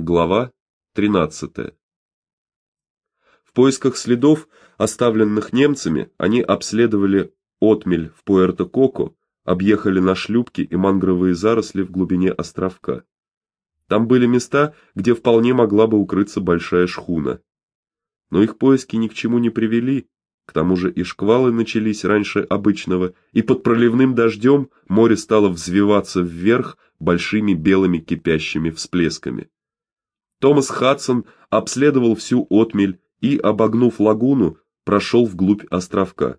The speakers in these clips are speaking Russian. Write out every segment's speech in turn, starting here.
Глава 13. В поисках следов, оставленных немцами, они обследовали отмель в Пуэрто-Коко, объехали на шлюпке и мангровые заросли в глубине островка. Там были места, где вполне могла бы укрыться большая шхуна. Но их поиски ни к чему не привели. К тому же и шквалы начались раньше обычного, и под проливным дождем море стало взвиваться вверх большими белыми кипящими всплесками. Томас Хадсон обследовал всю отмель и, обогнув лагуну, прошел вглубь островка.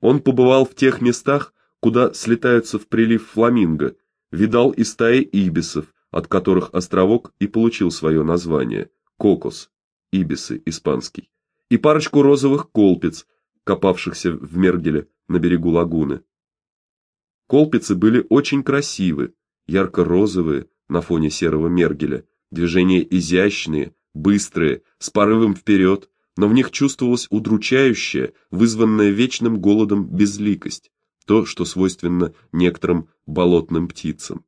Он побывал в тех местах, куда слетаются в прилив фламинго, видал и стаи ибисов, от которых островок и получил свое название кокос, ибисы испанский, и парочку розовых колпиц, копавшихся в мергеле на берегу лагуны. Колпицы были очень красивы, ярко-розовые на фоне серого мергеля, Движения изящные, быстрые, с порывом вперед, но в них чувствовалась удручающая, вызванная вечным голодом безликость, то, что свойственно некоторым болотным птицам.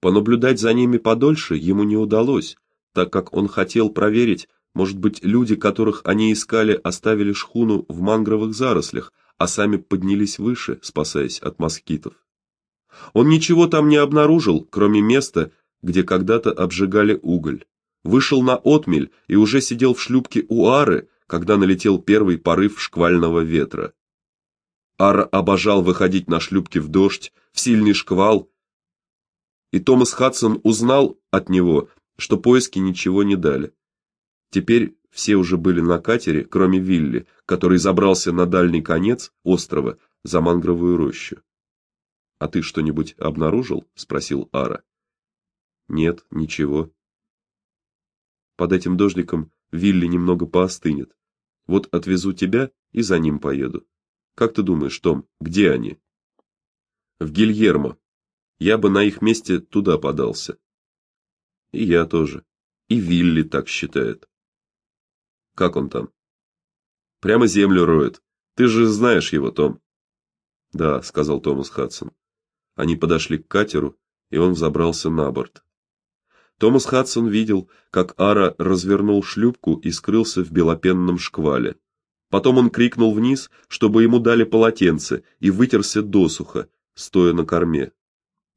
Понаблюдать за ними подольше ему не удалось, так как он хотел проверить, может быть, люди, которых они искали, оставили шхуну в мангровых зарослях, а сами поднялись выше, спасаясь от москитов. Он ничего там не обнаружил, кроме места, где когда-то обжигали уголь. Вышел на отмель и уже сидел в шлюпке у Ары, когда налетел первый порыв шквального ветра. Ара обожал выходить на шлюпке в дождь, в сильный шквал. И Томас Хадсон узнал от него, что поиски ничего не дали. Теперь все уже были на катере, кроме Вилли, который забрался на дальний конец острова за мангровую рощу. А ты что-нибудь обнаружил? спросил Ара. Нет, ничего. Под этим дождиком Вилли немного поостынет. Вот отвезу тебя и за ним поеду. Как ты думаешь, Том, где они? В Гильермо. Я бы на их месте туда подался. И я тоже. И Вилли так считает. Как он там? Прямо землю роет. Ты же знаешь его, Том. Да, сказал Томас Хадсон. Они подошли к катеру, и он взобрался на борт. Томас Хадсон видел, как Ара развернул шлюпку и скрылся в белопенном шквале. Потом он крикнул вниз, чтобы ему дали полотенце, и вытерся досуха, стоя на корме.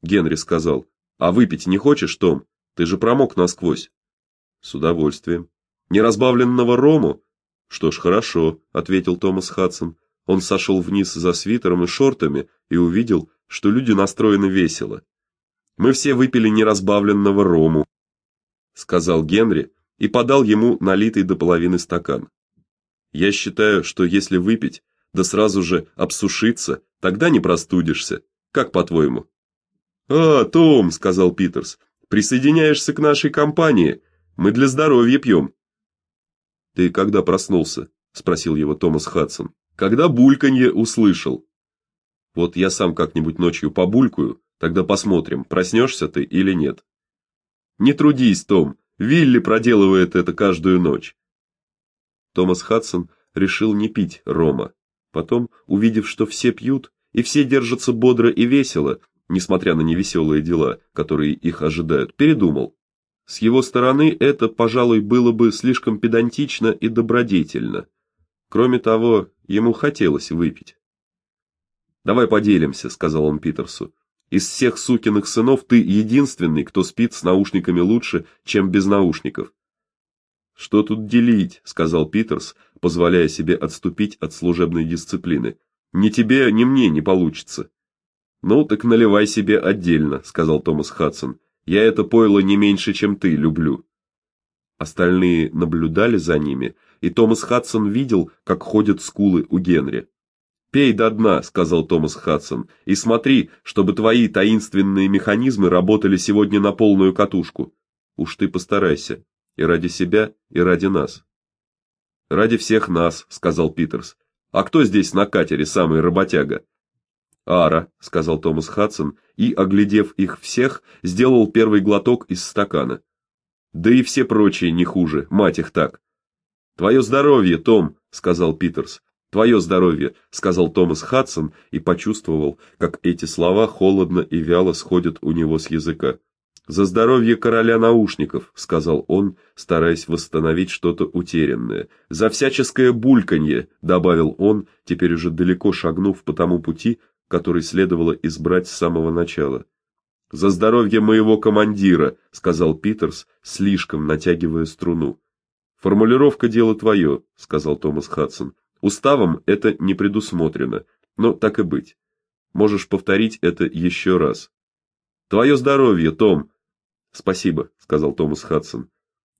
Генри сказал: "А выпить не хочешь, Том? Ты же промок насквозь". "С удовольствием. Не разбавленного рому?" "Что ж, хорошо", ответил Томас Хадсон. Он сошел вниз за свитером и шортами и увидел, что люди настроены весело. Мы все выпили неразбавленного рому, сказал Генри и подал ему налитый до половины стакан. Я считаю, что если выпить, да сразу же обсушиться, тогда не простудишься. Как по-твоему? А, Том, сказал Питерс. Присоединяешься к нашей компании. Мы для здоровья пьем». Ты когда проснулся? спросил его Томас Хадсон. Когда бульканье услышал. Вот я сам как-нибудь ночью побулькаю, тогда посмотрим, проснешься ты или нет. Не трудись, Том. Вилли проделывает это каждую ночь. Томас Хадсон решил не пить рома. Потом, увидев, что все пьют и все держатся бодро и весело, несмотря на невеселые дела, которые их ожидают, передумал. С его стороны это, пожалуй, было бы слишком педантично и добродетельно. Кроме того, ему хотелось выпить. Давай поделимся, сказал он Питерсу. Из всех сукиных сынов ты единственный, кто спит с наушниками лучше, чем без наушников. Что тут делить, сказал Питерс, позволяя себе отступить от служебной дисциплины. Ни тебе, ни мне не получится. Ну, так наливай себе отдельно, сказал Томас Хадсон. Я это пойло не меньше, чем ты, люблю. Остальные наблюдали за ними, и Томас Хадсон видел, как ходят скулы у Генри. Пей до дна, сказал Томас Хадсон. И смотри, чтобы твои таинственные механизмы работали сегодня на полную катушку. Уж ты постарайся, и ради себя, и ради нас. Ради всех нас, сказал Питерс. А кто здесь на катере самый работяга? Ара, сказал Томас Хадсон и, оглядев их всех, сделал первый глоток из стакана. Да и все прочие не хуже, мать их так. Твое здоровье, Том, сказал Питерс. Твое здоровье, сказал Томас Хадсон и почувствовал, как эти слова холодно и вяло сходят у него с языка. За здоровье короля наушников, сказал он, стараясь восстановить что-то утерянное. За всяческое бульканье, добавил он, теперь уже далеко шагнув по тому пути, который следовало избрать с самого начала. За здоровье моего командира, сказал Питерс, слишком натягивая струну. Формулировка дело твое», — сказал Томас Хадсон. Уставом это не предусмотрено, но так и быть. Можешь повторить это еще раз. Твое здоровье, Том, Спасибо, сказал Томас Хадсон.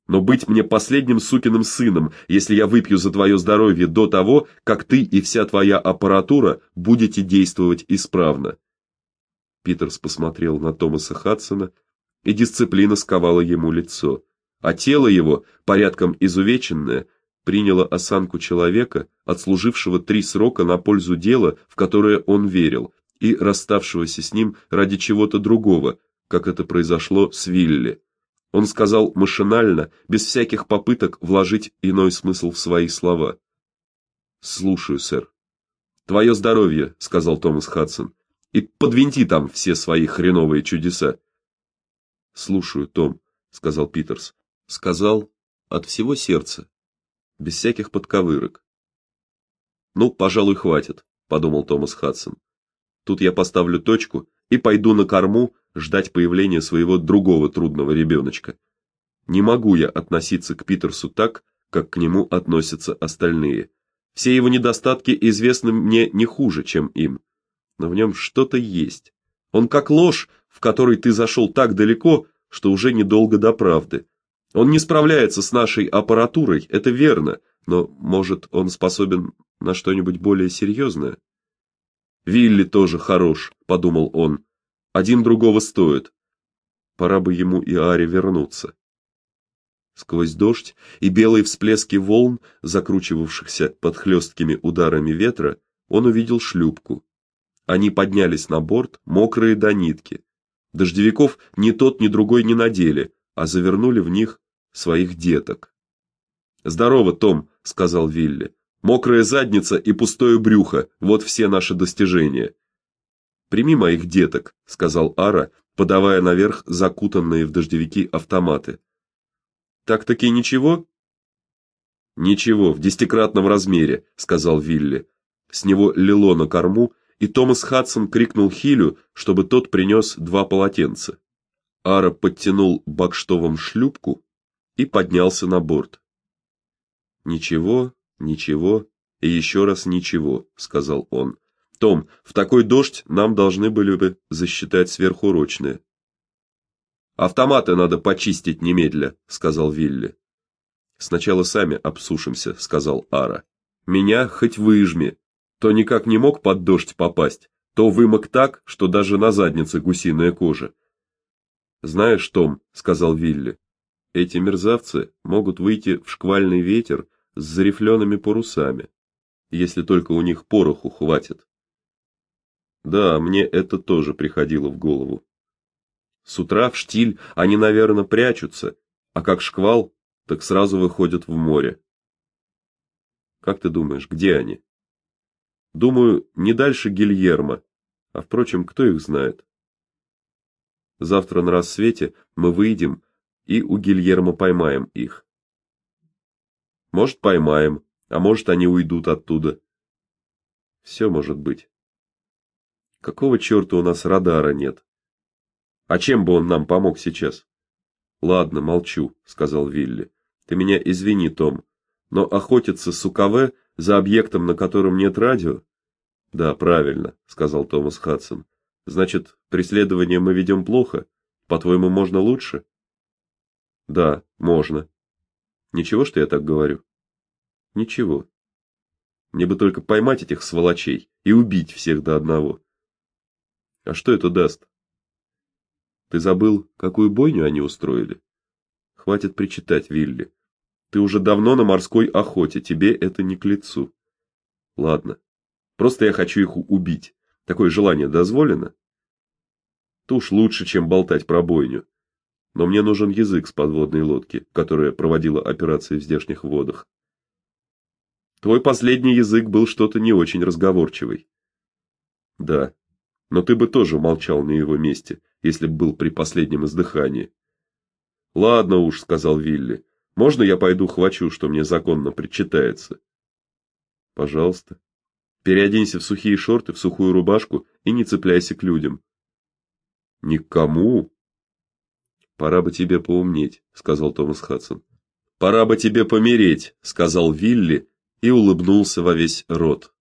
Но быть мне последним сукиным сыном, если я выпью за твое здоровье до того, как ты и вся твоя аппаратура будете действовать исправно. Питерс посмотрел на Томаса Хадсона, и дисциплина сковала ему лицо, а тело его, порядком изувеченное, приняло осанку человека, отслужившего три срока на пользу дела, в которое он верил, и расставшегося с ним ради чего-то другого, как это произошло с Вилли. Он сказал машинально, без всяких попыток вложить иной смысл в свои слова. "Слушаю, сэр". "Твое здоровье", сказал Томас Хадсон. "И подвинти там все свои хреновые чудеса". "Слушаю, Том", сказал Питерс. Сказал от всего сердца, без всяких подковырок. "Ну, пожалуй, хватит", подумал Томас Хадсон. "Тут я поставлю точку и пойду на корму ждать появления своего другого трудного ребеночка. Не могу я относиться к Питерсу так, как к нему относятся остальные. Все его недостатки известны мне не хуже, чем им. Но в нем что-то есть. Он как ложь, в которой ты зашел так далеко, что уже недолго до правды. Он не справляется с нашей аппаратурой, это верно, но, может, он способен на что-нибудь более серьезное? Вилли тоже хорош, подумал он. Один другого стоит. Пора бы ему и Аре вернуться. Сквозь дождь и белые всплески волн, закручивавшихся под хлесткими ударами ветра, он увидел шлюпку. Они поднялись на борт, мокрые до нитки. Дождевиков ни тот, ни другой не надели, а завернули в них своих деток. "Здорово, Том", сказал Вилли. "Мокрая задница и пустое брюхо вот все наши достижения. Прими моих деток, сказал Ара, подавая наверх закутанные в дождевики автоматы. Так-таки ничего? Ничего, в десятикратном размере, сказал Вилли. С него лило на корму, и Томас Хадсон крикнул Хилю, чтобы тот принес два полотенца. Ара подтянул бакштовом шлюпку и поднялся на борт. Ничего, ничего и еще раз ничего, сказал он. Том, в такой дождь нам должны были бы засчитать сверхурочные. Автоматы надо почистить немедля, сказал Вилли. Сначала сами обсушимся, сказал Ара. Меня хоть выжми. То никак не мог под дождь попасть, то вымок так, что даже на заднице гусиная кожа. Знаешь, Том, сказал Вилли. Эти мерзавцы могут выйти в шквальный ветер с зарифленными парусами, если только у них пороху хватит. Да, мне это тоже приходило в голову. С утра в штиль они, наверное, прячутся, а как шквал, так сразу выходят в море. Как ты думаешь, где они? Думаю, не дальше Гильермо. А впрочем, кто их знает? Завтра на рассвете мы выйдем и у Гильермо поймаем их. Может, поймаем, а может, они уйдут оттуда. Все может быть. Какого черта у нас радара нет? А чем бы он нам помог сейчас? Ладно, молчу, сказал Вилли. Ты меня извини, Том, но охотиться с УКВ за объектом, на котором нет радио? Да, правильно, сказал Томас Хадсон. Значит, преследование мы ведем плохо? По-твоему, можно лучше? Да, можно. Ничего, что я так говорю? Ничего. Мне бы только поймать этих сволочей и убить всех до одного. А что это даст? Ты забыл, какую бойню они устроили? Хватит причитать, Вилли. Ты уже давно на морской охоте, тебе это не к лицу. Ладно. Просто я хочу их убить. Такое желание дозволено? Уж лучше, чем болтать про бойню. Но мне нужен язык с подводной лодки, которая проводила операции в здешних водах. Твой последний язык был что-то не очень разговорчивый. Да, но ты бы тоже молчал на его месте, если б был при последнем издыхании. Ладно уж, сказал Вилли. Можно я пойду хвачу, что мне законно причитается? Пожалуйста. Переоденься в сухие шорты, в сухую рубашку и не цепляйся к людям. Никому. Пора бы тебе поумнеть, сказал Томас Хадсон. Пора бы тебе помереть, сказал Вилли и улыбнулся во весь рот.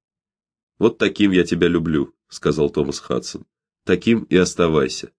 Вот таким я тебя люблю, сказал Томас Хадсон. Таким и оставайся.